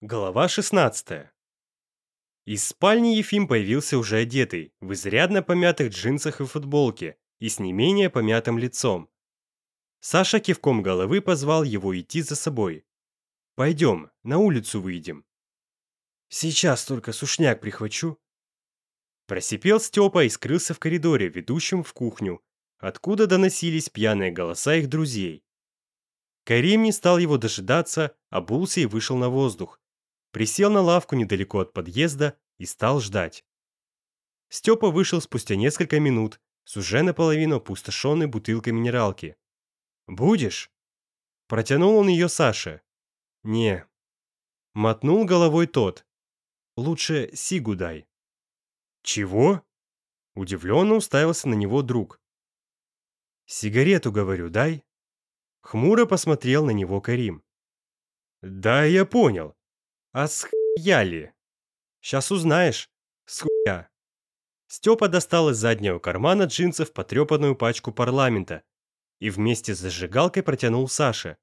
Глава 16. Из спальни Ефим появился уже одетый, в изрядно помятых джинсах и футболке, и с не менее помятым лицом. Саша кивком головы позвал его идти за собой. «Пойдем, на улицу выйдем». «Сейчас только сушняк прихвачу». Просипел Степа и скрылся в коридоре, ведущем в кухню, откуда доносились пьяные голоса их друзей. Карим не стал его дожидаться, обулся и вышел на воздух, присел на лавку недалеко от подъезда и стал ждать. Степа вышел спустя несколько минут с уже наполовину опустошенной бутылкой минералки. «Будешь?» Протянул он ее Саше. «Не». Мотнул головой тот. «Лучше сигу дай». «Чего?» Удивленно уставился на него друг. «Сигарету, говорю, дай». Хмуро посмотрел на него Карим. «Да, я понял. А схуяли? Сейчас узнаешь, схуя. Степа достал из заднего кармана джинсов потрепанную пачку парламента и вместе с зажигалкой протянул Саше.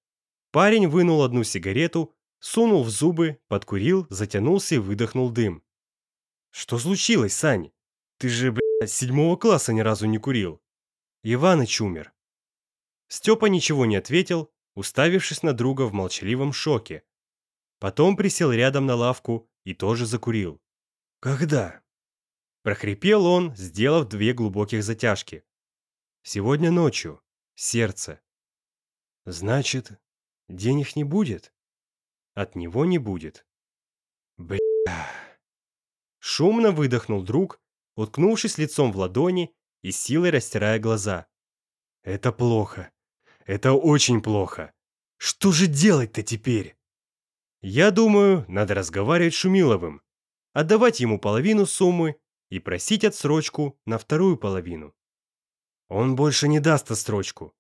Парень вынул одну сигарету, сунул в зубы, подкурил, затянулся и выдохнул дым. «Что случилось, Сань? Ты же, блядь, седьмого класса ни разу не курил!» Иваныч умер. Степа ничего не ответил, уставившись на друга в молчаливом шоке. Потом присел рядом на лавку и тоже закурил. «Когда?» Прохрипел он, сделав две глубоких затяжки. «Сегодня ночью. Сердце». «Значит, денег не будет?» «От него не будет». «Бля...» Шумно выдохнул друг, уткнувшись лицом в ладони и силой растирая глаза. «Это плохо. Это очень плохо. Что же делать-то теперь?» Я думаю, надо разговаривать с Шумиловым, отдавать ему половину суммы и просить отсрочку на вторую половину. Он больше не даст отсрочку.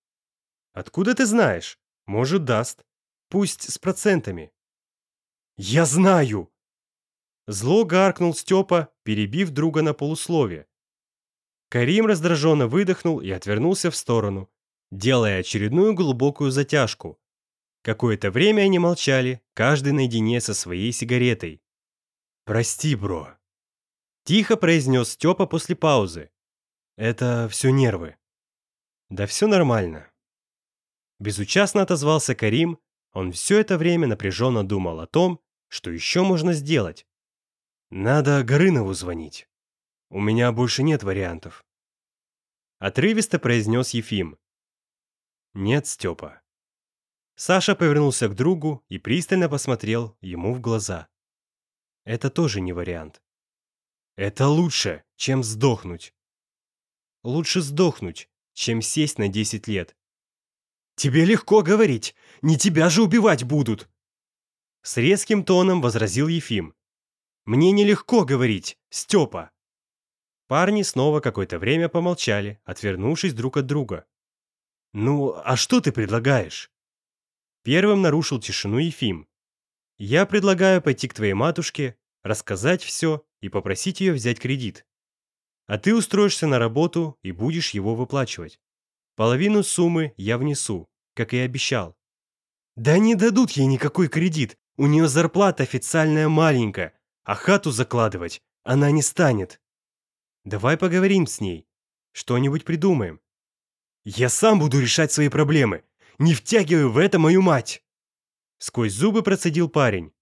Откуда ты знаешь? Может, даст. Пусть с процентами. Я знаю! Зло гаркнул Степа, перебив друга на полусловие. Карим раздраженно выдохнул и отвернулся в сторону, делая очередную глубокую затяжку, Какое-то время они молчали, каждый наедине со своей сигаретой. «Прости, бро», — тихо произнес Степа после паузы. «Это все нервы». «Да все нормально». Безучастно отозвался Карим, он все это время напряженно думал о том, что еще можно сделать. «Надо Горынову звонить. У меня больше нет вариантов». Отрывисто произнес Ефим. «Нет, Степа, Саша повернулся к другу и пристально посмотрел ему в глаза. Это тоже не вариант. Это лучше, чем сдохнуть. Лучше сдохнуть, чем сесть на 10 лет. Тебе легко говорить, не тебя же убивать будут. С резким тоном возразил Ефим. Мне нелегко говорить, Степа. Парни снова какое-то время помолчали, отвернувшись друг от друга. «Ну, а что ты предлагаешь?» первым нарушил тишину Ефим. «Я предлагаю пойти к твоей матушке, рассказать все и попросить ее взять кредит. А ты устроишься на работу и будешь его выплачивать. Половину суммы я внесу, как и обещал». «Да не дадут ей никакой кредит, у нее зарплата официальная маленькая, а хату закладывать она не станет». «Давай поговорим с ней, что-нибудь придумаем». «Я сам буду решать свои проблемы», не втягивай в это мою мать!» Сквозь зубы процедил парень.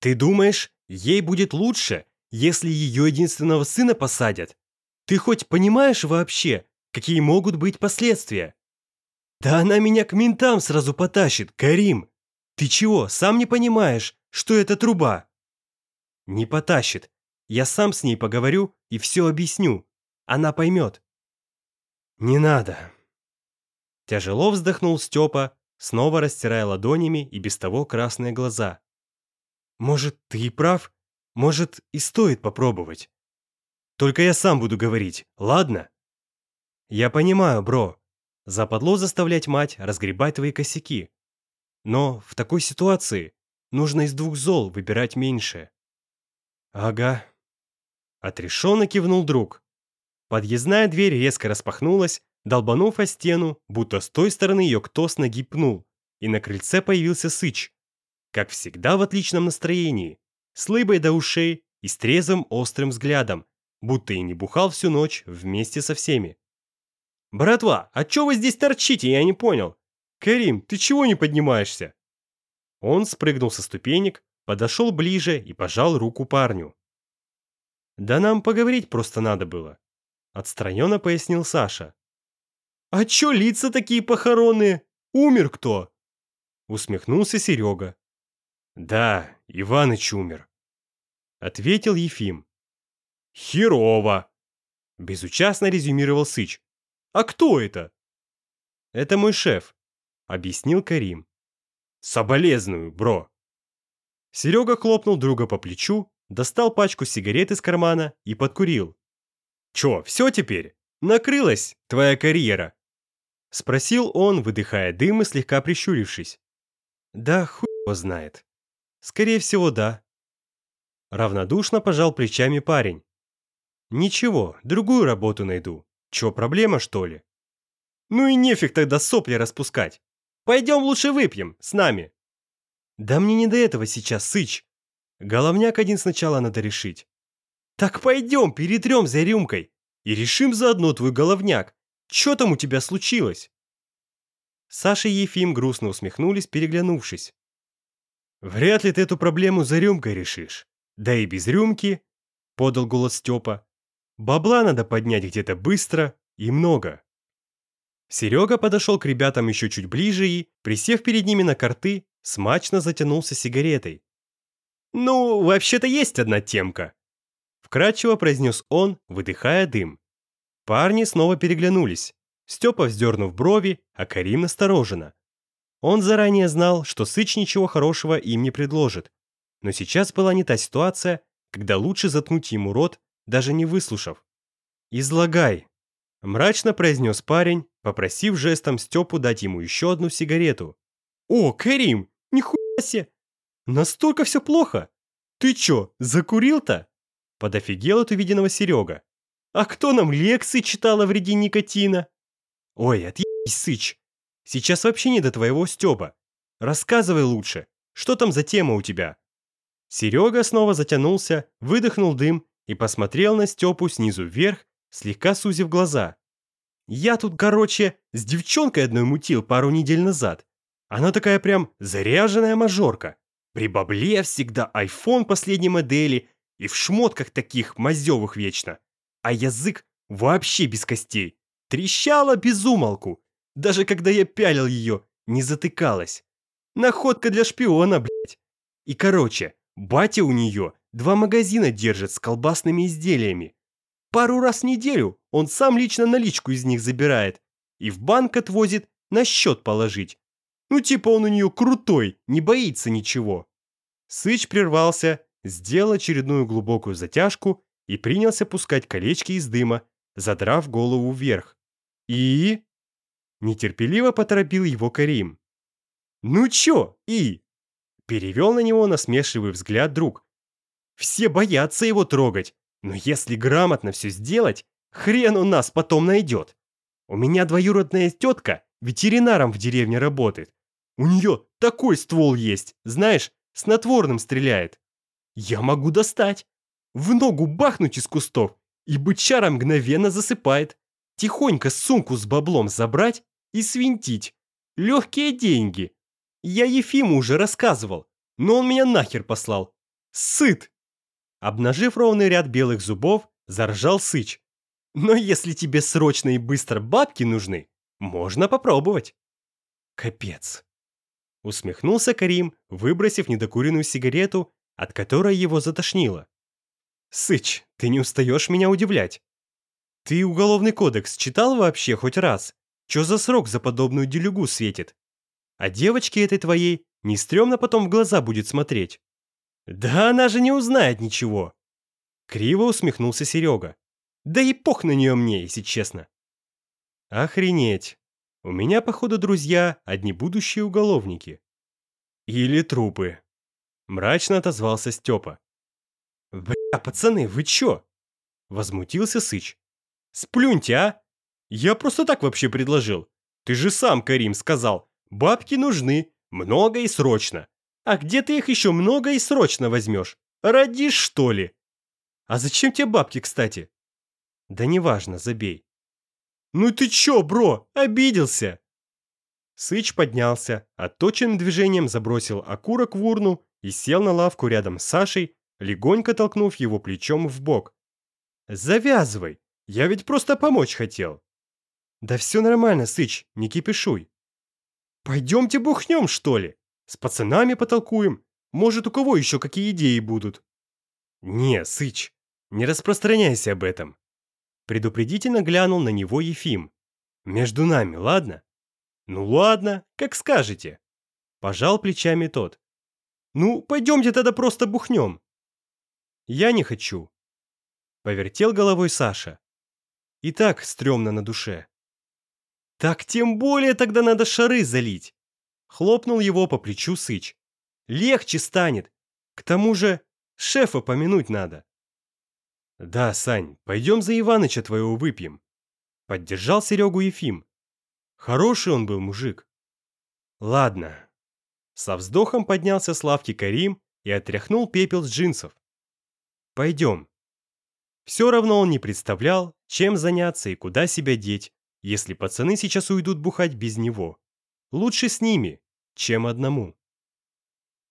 «Ты думаешь, ей будет лучше, если ее единственного сына посадят? Ты хоть понимаешь вообще, какие могут быть последствия?» «Да она меня к ментам сразу потащит, Карим! Ты чего, сам не понимаешь, что это труба?» «Не потащит. Я сам с ней поговорю и все объясню. Она поймет». «Не надо», Тяжело вздохнул Степа, снова растирая ладонями и без того красные глаза. «Может, ты и прав? Может, и стоит попробовать? Только я сам буду говорить, ладно?» «Я понимаю, бро. Западло заставлять мать разгребать твои косяки. Но в такой ситуации нужно из двух зол выбирать меньшее». «Ага». Отрешенно кивнул друг. Подъездная дверь резко распахнулась, Долбанув о стену, будто с той стороны ее кто-то нагипнул, и на крыльце появился Сыч. Как всегда в отличном настроении, с лыбой до ушей и с трезвым острым взглядом, будто и не бухал всю ночь вместе со всеми. «Братва, а чё вы здесь торчите, я не понял? Карим, ты чего не поднимаешься?» Он спрыгнул со ступенек, подошел ближе и пожал руку парню. «Да нам поговорить просто надо было», — отстраненно пояснил Саша. «А чё лица такие похоронные? Умер кто?» Усмехнулся Серега. «Да, Иваныч умер», — ответил Ефим. «Херово!» — безучастно резюмировал Сыч. «А кто это?» «Это мой шеф», — объяснил Карим. «Соболезную, бро!» Серега хлопнул друга по плечу, достал пачку сигарет из кармана и подкурил. «Чё, всё теперь? Накрылась твоя карьера?» — спросил он, выдыхая дым и слегка прищурившись. «Да хуй его знает». «Скорее всего, да». Равнодушно пожал плечами парень. «Ничего, другую работу найду. Чё, проблема, что ли?» «Ну и нефиг тогда сопли распускать. Пойдем лучше выпьем, с нами». «Да мне не до этого сейчас, сыч. Головняк один сначала надо решить». «Так пойдем, перетрем за рюмкой и решим заодно твой головняк, что там у тебя случилось?» Саша и Ефим грустно усмехнулись, переглянувшись. «Вряд ли ты эту проблему за рюмкой решишь. Да и без рюмки», — подал голос Степа. «Бабла надо поднять где-то быстро и много». Серега подошел к ребятам еще чуть ближе и, присев перед ними на карты, смачно затянулся сигаретой. «Ну, вообще-то есть одна темка», — вкратчиво произнес он, выдыхая дым. Парни снова переглянулись. Степа, вздернув брови, а Карим настороженно. Он заранее знал, что Сыч ничего хорошего им не предложит. Но сейчас была не та ситуация, когда лучше заткнуть ему рот, даже не выслушав. «Излагай», — мрачно произнес парень, попросив жестом Степу дать ему еще одну сигарету. «О, Карим, нихуя себе! Настолько все плохо! Ты чё, закурил-то?» Подофигел от увиденного Серега. А кто нам лекции читал о вреде никотина? Ой, а отъебись, сыч. Сейчас вообще не до твоего Стёба. Рассказывай лучше, что там за тема у тебя? Серега снова затянулся, выдохнул дым и посмотрел на Степу снизу вверх, слегка сузив глаза. Я тут, короче, с девчонкой одной мутил пару недель назад. Она такая прям заряженная мажорка. При бабле всегда айфон последней модели и в шмотках таких мазёвых вечно а язык вообще без костей. Трещала без умолку. Даже когда я пялил ее, не затыкалась. Находка для шпиона, блядь. И короче, батя у нее два магазина держит с колбасными изделиями. Пару раз в неделю он сам лично наличку из них забирает и в банк отвозит на счет положить. Ну типа он у нее крутой, не боится ничего. Сыч прервался, сделал очередную глубокую затяжку и принялся пускать колечки из дыма, задрав голову вверх. «И?» Нетерпеливо поторопил его Карим. «Ну чё, И?» Перевел на него насмешливый взгляд друг. «Все боятся его трогать, но если грамотно все сделать, хрен у нас потом найдет. У меня двоюродная тетка ветеринаром в деревне работает. У нее такой ствол есть, знаешь, снотворным стреляет. Я могу достать в ногу бахнуть из кустов, и бычара мгновенно засыпает. Тихонько сумку с баблом забрать и свинтить. Легкие деньги. Я Ефиму уже рассказывал, но он меня нахер послал. Сыт! Обнажив ровный ряд белых зубов, заржал Сыч. Но если тебе срочно и быстро бабки нужны, можно попробовать. Капец. Усмехнулся Карим, выбросив недокуренную сигарету, от которой его затошнило. Сыч, ты не устаешь меня удивлять. Ты уголовный кодекс читал вообще хоть раз? Чё за срок за подобную делюгу светит? А девочке этой твоей не стрёмно потом в глаза будет смотреть. Да она же не узнает ничего. Криво усмехнулся Серега. Да и пох на нее мне, если честно. Охренеть. У меня, походу, друзья одни будущие уголовники. Или трупы. Мрачно отозвался Степа. «Бля, пацаны, вы чё?» — возмутился Сыч. «Сплюньте, а! Я просто так вообще предложил. Ты же сам, Карим, сказал, бабки нужны, много и срочно. А где ты их ещё много и срочно возьмёшь? Родишь, что ли?» «А зачем тебе бабки, кстати?» «Да неважно, забей». «Ну ты чё, бро, обиделся?» Сыч поднялся, отточенным движением забросил окурок в урну и сел на лавку рядом с Сашей, легонько толкнув его плечом в бок. «Завязывай! Я ведь просто помочь хотел!» «Да все нормально, Сыч, не кипишуй!» «Пойдемте бухнем, что ли? С пацанами потолкуем. Может, у кого еще какие идеи будут?» «Не, Сыч, не распространяйся об этом!» Предупредительно глянул на него Ефим. «Между нами, ладно?» «Ну ладно, как скажете!» Пожал плечами тот. «Ну, пойдемте тогда просто бухнем!» Я не хочу. Повертел головой Саша. И так стрёмно на душе. Так тем более тогда надо шары залить. Хлопнул его по плечу Сыч. Легче станет. К тому же шефа помянуть надо. Да, Сань, пойдем за Иваныча твоего выпьем. Поддержал Серегу Ефим. Хороший он был мужик. Ладно. Со вздохом поднялся Славки Карим и отряхнул пепел с джинсов. Пойдем. Все равно он не представлял, чем заняться и куда себя деть, если пацаны сейчас уйдут бухать без него. Лучше с ними, чем одному.